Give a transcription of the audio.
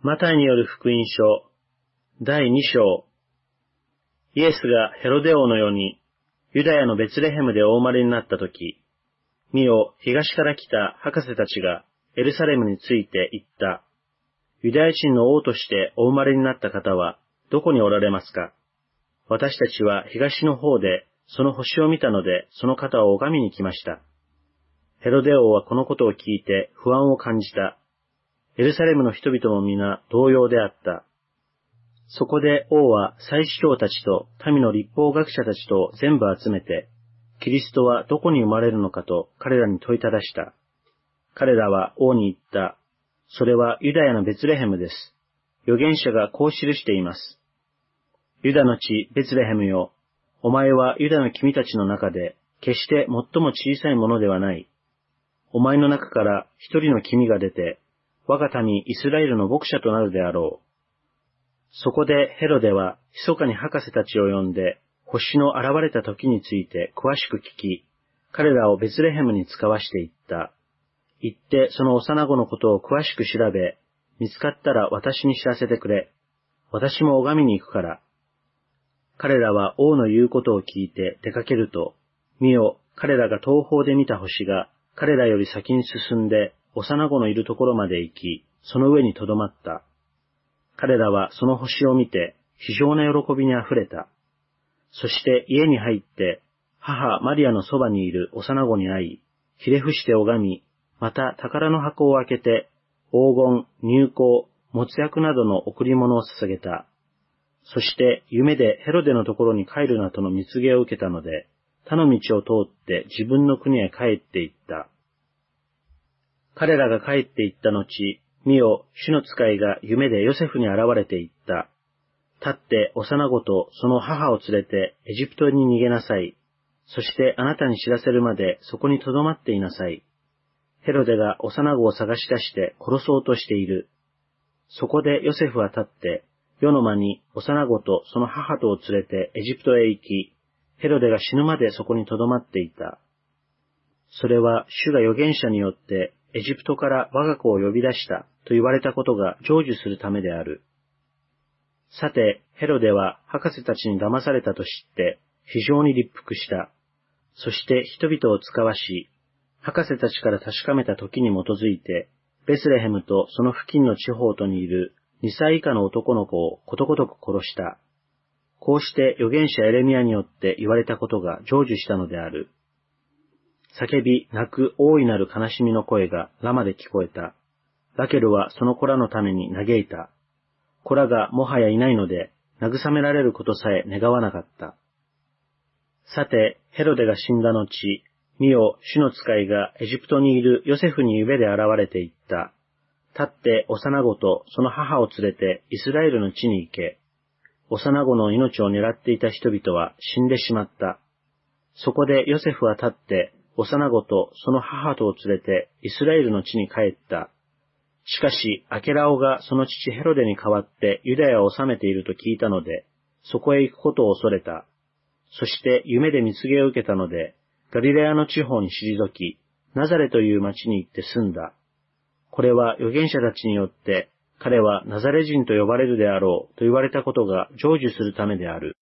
マタイによる福音書、第2章。イエスがヘロデ王のように、ユダヤのベツレヘムでお生まれになったとき、見よ、東から来た博士たちがエルサレムについて言った。ユダヤ人の王としてお生まれになった方は、どこにおられますか？私たちは東の方でその星を見たので、その方を拝みに来ました。ヘロデ王はこのことを聞いて不安を感じた。エルサレムの人々も皆同様であった。そこで王は祭司長たちと民の立法学者たちと全部集めて、キリストはどこに生まれるのかと彼らに問いただした。彼らは王に言った。それはユダヤのベツレヘムです。預言者がこう記しています。ユダの地ベツレヘムよ。お前はユダの君たちの中で、決して最も小さいものではない。お前の中から一人の君が出て、我が民イスラエルの牧者となるであろう。そこでヘロデは密かに博士たちを呼んで、星の現れた時について詳しく聞き、彼らをベツレヘムに使わしていった。行ってその幼子のことを詳しく調べ、見つかったら私に知らせてくれ。私も拝みに行くから。彼らは王の言うことを聞いて出かけると、見よ、彼らが東方で見た星が彼らより先に進んで幼子のいるところまで行き、その上に留まった。彼らはその星を見て、非常な喜びに溢れた。そして家に入って、母マリアのそばにいる幼子に会い、ひれ伏して拝み、また宝の箱を開けて、黄金、入香、もつ薬などの贈り物を捧げた。そして夢でヘロデのところに帰るなとの蜜毛を受けたので、他の道を通って自分の国へ帰って行った。彼らが帰って行った後、見よ、主の使いが夢でヨセフに現れて言った。立って幼子とその母を連れてエジプトに逃げなさい。そしてあなたに知らせるまでそこに留まっていなさい。ヘロデが幼子を探し出して殺そうとしている。そこでヨセフは立って、世の間に幼子とその母とを連れてエジプトへ行き、ヘロデが死ぬまでそこに留まっていた。それは主が預言者によってエジプトから我が子を呼び出したと言われたことが成就するためである。さて、ヘロデは博士たちに騙されたと知って非常に立腹した。そして人々を使わし、博士たちから確かめた時に基づいて、ベスレヘムとその付近の地方とにいる2歳以下の男の子をことごとく殺した。こうして預言者エレミアによって言われたことが成就したのである。叫び、泣く大いなる悲しみの声がラマで聞こえた。ラケルはその子らのために嘆いた。子らがもはやいないので、慰められることさえ願わなかった。さて、ヘロデが死んだ後、見よ、主の使いがエジプトにいるヨセフに夢で現れて言った。立って幼子とその母を連れてイスラエルの地に行け。幼子の命を狙っていた人々は死んでしまった。そこでヨセフは立って幼子とその母とを連れてイスラエルの地に帰った。しかし、アケラオがその父ヘロデに代わってユダヤを治めていると聞いたので、そこへ行くことを恐れた。そして夢で蜜毛を受けたので、ガリレアの地方に退き、ナザレという町に行って住んだ。これは預言者たちによって、彼はナザレ人と呼ばれるであろうと言われたことが成就するためである。